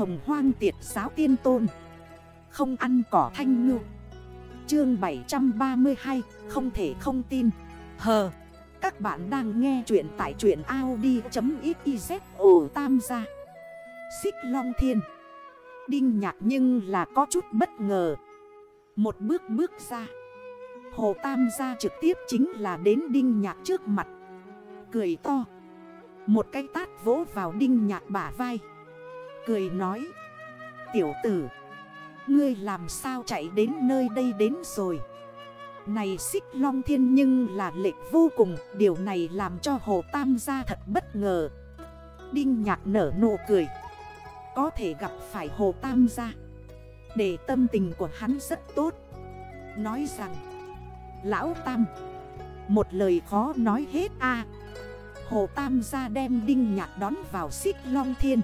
hồng hoang tiệt giáo tiên tôn. Không ăn cỏ thanh ngư. Chương 732 Không thể không tin. Hờ, Các bạn đang nghe chuyện tại chuyện Audi.xyz Ồ tam gia. Xích long thiên. Đinh nhạc nhưng là có chút bất ngờ. Một bước bước ra. Hồ Tam gia trực tiếp chính là đến Đinh Nhạc trước mặt. Cười to. Một cái tát vỗ vào Đinh Nhạc bả vai. Cười nói. Tiểu tử, Ngươi làm sao chạy đến nơi đây đến rồi? Này xích long thiên nhưng là lệch vô cùng, Điều này làm cho Hồ Tam gia thật bất ngờ. Đinh Nhạc nở nụ cười. Có thể gặp phải Hồ Tam gia. Để tâm tình của hắn rất tốt. Nói rằng, Lão Tam, Một lời khó nói hết a. Hồ Tam gia đem Đinh Nhạc đón vào xích long thiên.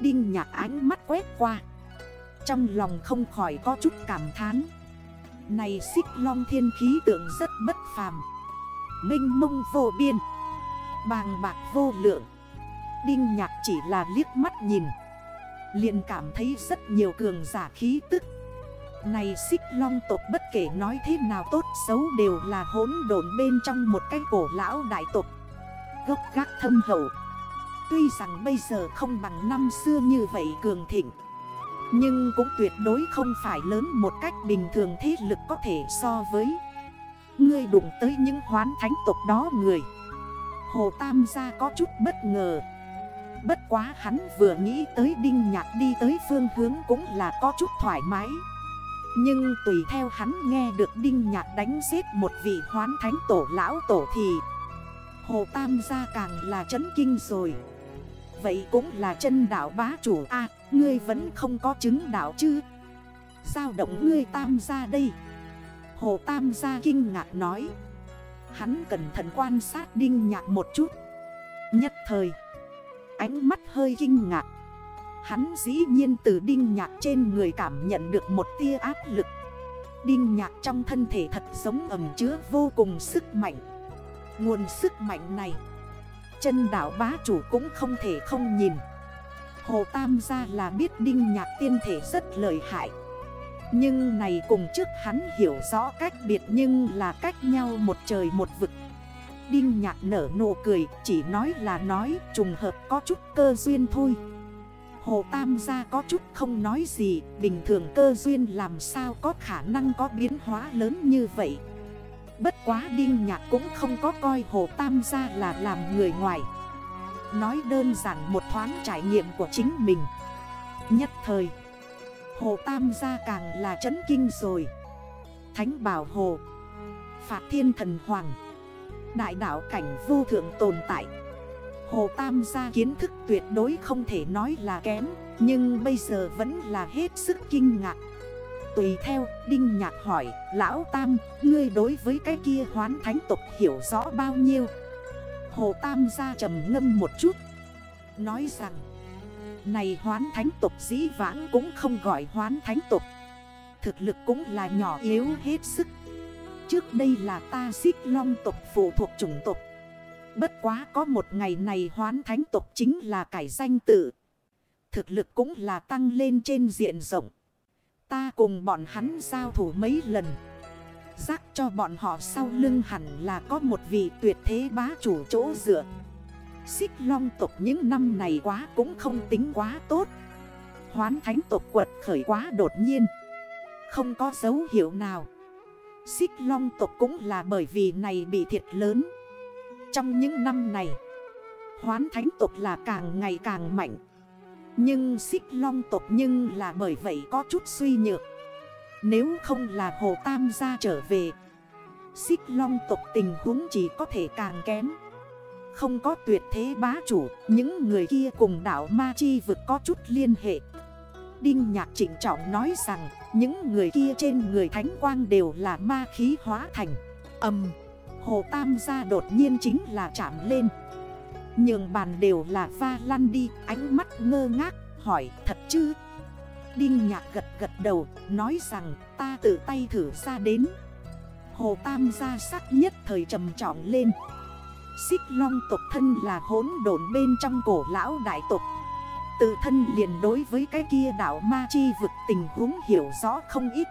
Đinh Nhạc ánh mắt quét qua. Trong lòng không khỏi có chút cảm thán. Này xích long thiên khí tượng rất bất phàm. Minh mông vô biên. Bàng bạc vô lượng. Đinh Nhạc chỉ là liếc mắt nhìn. Liền cảm thấy rất nhiều cường giả khí tức. Này xích long tộc bất kể nói thế nào tốt xấu đều là hỗn độn bên trong một cái cổ lão đại tộc. Gốc gác thâm hậu. Tuy rằng bây giờ không bằng năm xưa như vậy cường thịnh, Nhưng cũng tuyệt đối không phải lớn một cách bình thường thế lực có thể so với. Ngươi đụng tới những hoán thánh tộc đó người, Hồ Tam gia có chút bất ngờ. Bất quá hắn vừa nghĩ tới Đinh Nhạc đi tới phương hướng cũng là có chút thoải mái. Nhưng tùy theo hắn nghe được Đinh Nhạc đánh giết một vị hoán thánh tổ lão tổ thì Hồ Tam gia càng là chấn kinh rồi. Vậy cũng là chân đảo bá chủ a, ngươi vẫn không có chứng đảo chứ? Sao động ngươi Tam gia đây? Hồ Tam gia kinh ngạc nói. Hắn cẩn thận quan sát Đinh Nhạc một chút. Nhất thời, Ánh mắt hơi kinh ngạc. Hắn dĩ nhiên từ đinh nhạc trên người cảm nhận được một tia áp lực. Đinh nhạc trong thân thể thật giống ẩm chứa vô cùng sức mạnh. Nguồn sức mạnh này Chân đảo bá chủ cũng không thể không nhìn. Hồ Tam gia là biết đinh nhạc tiên thể rất lợi hại. Nhưng này cùng trước hắn hiểu rõ cách biệt nhưng là cách nhau một trời một vực. Đinh nhạc nở nụ cười, chỉ nói là nói, trùng hợp có chút cơ duyên thôi. Hồ Tam gia có chút không nói gì, Bình thường cơ duyên làm sao có khả năng có biến hóa lớn như vậy. Bất quá Đinh Nhạc cũng không có coi Hồ Tam gia là làm người ngoài. Nói đơn giản một thoáng trải nghiệm của chính mình. Nhất thời, Hồ Tam gia càng là chấn kinh rồi. Thánh bảo Hồ Phạt thiên thần hoàng, Đại đảo cảnh vô thượng tồn tại. Hồ Tam gia kiến thức tuyệt đối không thể nói là kém, Nhưng bây giờ vẫn là hết sức kinh ngạc. Tùy theo, Đinh Nhạc hỏi, Lão Tam, Ngươi đối với cái kia hoán thánh tục hiểu rõ bao nhiêu Hồ Tam ra trầm ngâm một chút, Nói rằng, Này hoán thánh tục dĩ vãng cũng không gọi hoán thánh tục Thực lực cũng là nhỏ yếu hết sức Trước đây là ta xích long tục phụ thuộc chủng tục Bất quá có một ngày này hoán thánh tộc chính là cải danh tự. Thực lực cũng là tăng lên trên diện rộng. Ta cùng bọn hắn giao thủ mấy lần. Giác cho bọn họ sau lưng hẳn là có một vị tuyệt thế bá chủ chỗ dựa. Xích long tộc những năm này quá cũng không tính quá tốt. Hoán thánh tộc quật khởi quá đột nhiên. Không có dấu hiệu nào. Xích long tộc cũng là bởi vì này bị thiệt lớn. Trong những năm này, Hoán thánh tộc là càng ngày càng mạnh nhưng xích long tộc nhưng là bởi vậy có chút suy nhược. Nếu không là hồ tam gia trở về, Xích long tộc tình huống chỉ có thể càng kém. Không có tuyệt thế bá chủ, Những người kia cùng đảo Ma Chi vực có chút liên hệ. Đinh Nhạc trịnh trọng nói rằng, Những người kia trên người thánh quang đều là ma khí hóa thành. Âm, Hồ Tam gia đột nhiên chính là chạm lên. Nhường bàn đều là va lăn đi, Ánh mắt ngơ ngác, hỏi, thật chứ? Đinh nhạc gật gật đầu, Nói rằng, ta tự tay thử ra đến. Hồ Tam gia sắc nhất thời trầm trọng lên. Xích long tộc thân là hốn độn bên trong cổ lão đại tộc. Tự thân liền đối với cái kia đảo ma chi vực tình huống hiểu rõ không ít.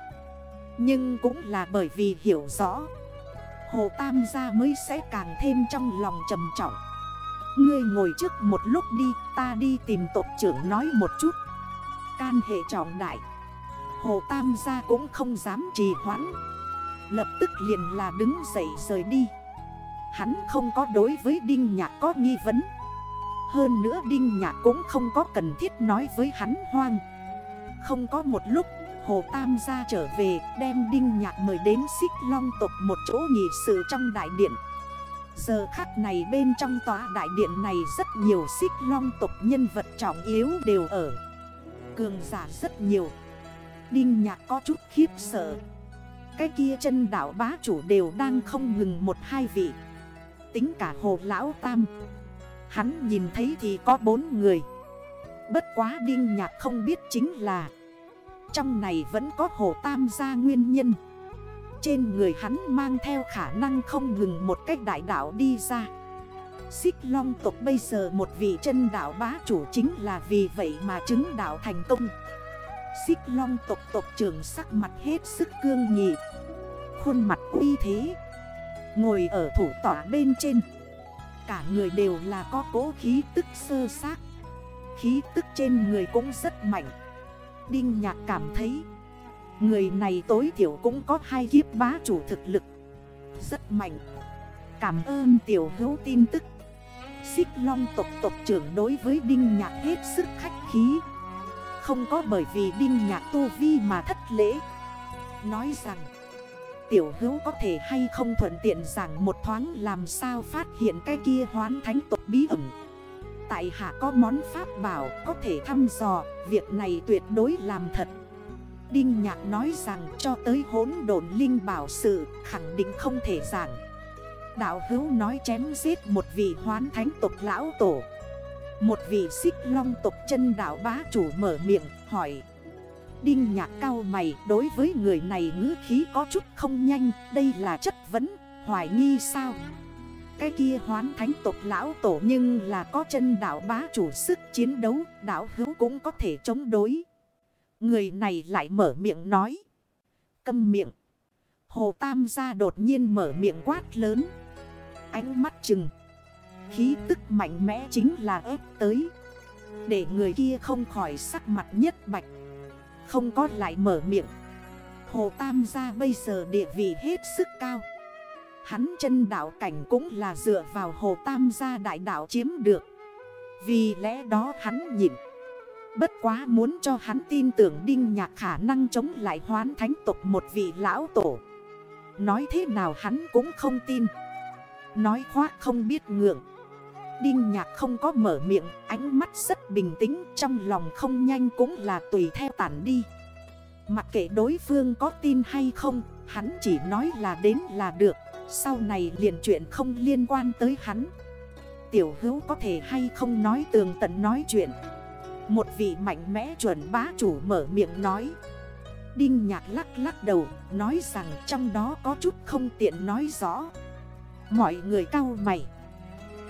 Nhưng cũng là bởi vì hiểu rõ, Hồ Tam gia mới sẽ càng thêm trong lòng trầm trọng. Ngươi ngồi trước một lúc đi, Ta đi tìm tộc trưởng nói một chút. Can hệ trọng đại. Hồ Tam gia cũng không dám trì hoãn. Lập tức liền là đứng dậy rời đi. Hắn không có đối với Đinh Nhạc có nghi vấn. Hơn nữa Đinh Nhạc cũng không có cần thiết nói với hắn hoang. Không có một lúc, Hồ Tam gia trở về, đem Đinh Nhạc mời đến xích long tộc một chỗ nghỉ sự trong đại điện. Giờ khắc này bên trong tòa đại điện này rất nhiều xích long tộc nhân vật trọng yếu đều ở. Cường giả rất nhiều. Đinh Nhạc có chút khiếp sợ. Cái kia chân đảo bá chủ đều đang không ngừng một hai vị. Tính cả hồ lão tam. Hắn nhìn thấy thì có bốn người. Bất quá Đinh Nhạc không biết chính là. Trong này vẫn có hồ tam gia nguyên nhân. Trên người hắn mang theo khả năng không ngừng một cách đại đảo đi ra. Xích long tộc bây giờ một vị chân đảo bá chủ chính là vì vậy mà chứng đảo thành công. Xích long tộc tộc trưởng sắc mặt hết sức cương nhị Khuôn mặt uy thế. Ngồi ở thủ tỏa bên trên. Cả người đều là có cố khí tức sơ xác Khí tức trên người cũng rất mạnh. Đinh nhạc cảm thấy Người này tối thiểu cũng có hai kiếp bá chủ thực lực. Rất mạnh. Cảm ơn tiểu hữu tin tức. Xích long tộc tộc trưởng đối với Đinh Nhạc hết sức khách khí. Không có bởi vì Đinh Nhạc tu vi mà thất lễ. Nói rằng, Tiểu hữu có thể hay không thuận tiện rằng một thoáng làm sao phát hiện cái kia hoán thánh tộc bí ẩn. Tại hạ có món pháp bảo có thể thăm dò, Việc này tuyệt đối làm thật. Đinh Nhạc nói rằng cho tới hốn đồn linh bảo sự khẳng định không thể giảng. Đạo hữu nói chém giết một vị hoán thánh tộc lão tổ. Một vị xích long tộc chân đạo bá chủ mở miệng hỏi. Đinh nhạc cao mày đối với người này ngữ khí có chút không nhanh Đây là chất vấn, hoài nghi sao? Cái kia hoán thánh tộc lão tổ nhưng là có chân đạo bá chủ sức chiến đấu Đạo hữu cũng có thể chống đối. Người này lại mở miệng nói. Câm miệng. Hồ Tam gia đột nhiên mở miệng quát lớn. Ánh mắt chừng. Khí tức mạnh mẽ chính là ép tới. Để người kia không khỏi sắc mặt nhất bạch. Không có lại mở miệng. Hồ Tam gia bây giờ địa vị hết sức cao. Hắn chân đảo cảnh cũng là dựa vào Hồ Tam gia đại đảo chiếm được. Vì lẽ đó hắn nhịn. Bất quá muốn cho hắn tin tưởng Đinh Nhạc khả năng chống lại hoán thánh tục một vị lão tổ. Nói thế nào hắn cũng không tin. Nói khoác không biết ngượng. Đinh nhạc không có mở miệng, Ánh mắt rất bình tĩnh, Trong lòng không nhanh cũng là tùy theo tản đi. Mặc kệ đối phương có tin hay không, Hắn chỉ nói là đến là được, Sau này liền chuyện không liên quan tới hắn. Tiểu hữu có thể hay không nói tường tận nói chuyện. Một vị mạnh mẽ chuẩn bá chủ mở miệng nói. Đinh nhạc lắc lắc đầu, Nói rằng trong đó có chút không tiện nói rõ. Mọi người cao mày.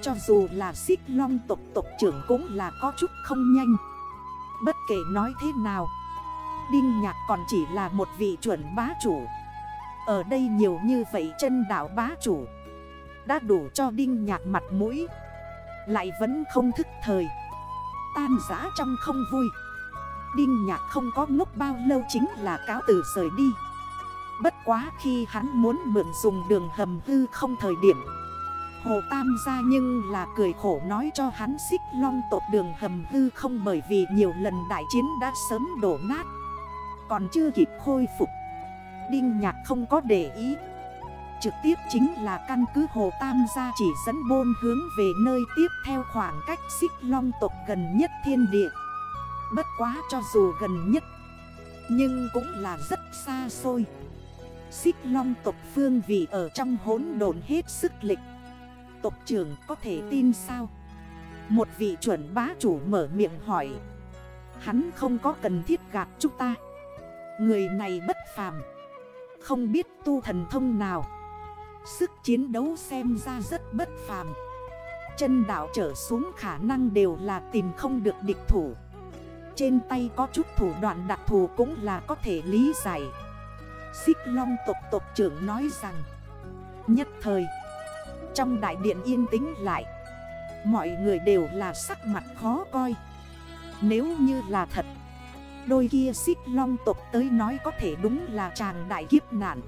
Cho dù là xích long tộc tộc trưởng cũng là có chút không nhanh. Bất kể nói thế nào, Đinh Nhạc còn chỉ là một vị chuẩn bá chủ. Ở đây nhiều như vậy chân đảo bá chủ, Đã đủ cho Đinh Nhạc mặt mũi, Lại vẫn không thức thời. Tan giã trong không vui. Đinh Nhạc không có ngốc bao lâu chính là cáo từ rời đi. Bất quá khi hắn muốn mượn dùng đường hầm hư không thời điểm, Hồ Tam ra nhưng là cười khổ nói cho hắn xích long tột đường hầm hư không bởi vì nhiều lần đại chiến đã sớm đổ nát. Còn chưa kịp khôi phục, Đinh Nhạc không có để ý. Trực tiếp chính là căn cứ Hồ Tam gia chỉ dẫn bôn hướng về nơi tiếp theo khoảng cách xích long tộc gần nhất thiên địa. Bất quá cho dù gần nhất, Nhưng cũng là rất xa xôi. Xích long tộc phương vị ở trong hốn đồn hết sức lịch. Tộc trưởng có thể tin sao? Một vị chuẩn bá chủ mở miệng hỏi. Hắn không có cần thiết gạt chúng ta. Người này bất phàm. Không biết tu thần thông nào. Sức chiến đấu xem ra rất bất phàm. Chân đảo trở xuống khả năng đều là tìm không được địch thủ. Trên tay có chút thủ đoạn đặc thù cũng là có thể lý giải. Xích long tộc tộc trưởng nói rằng, Nhất thời, Trong đại điện yên tĩnh lại, Mọi người đều là sắc mặt khó coi. Nếu như là thật, Đôi kia xích long tộc tới nói có thể đúng là chàng đại kiếp nạn.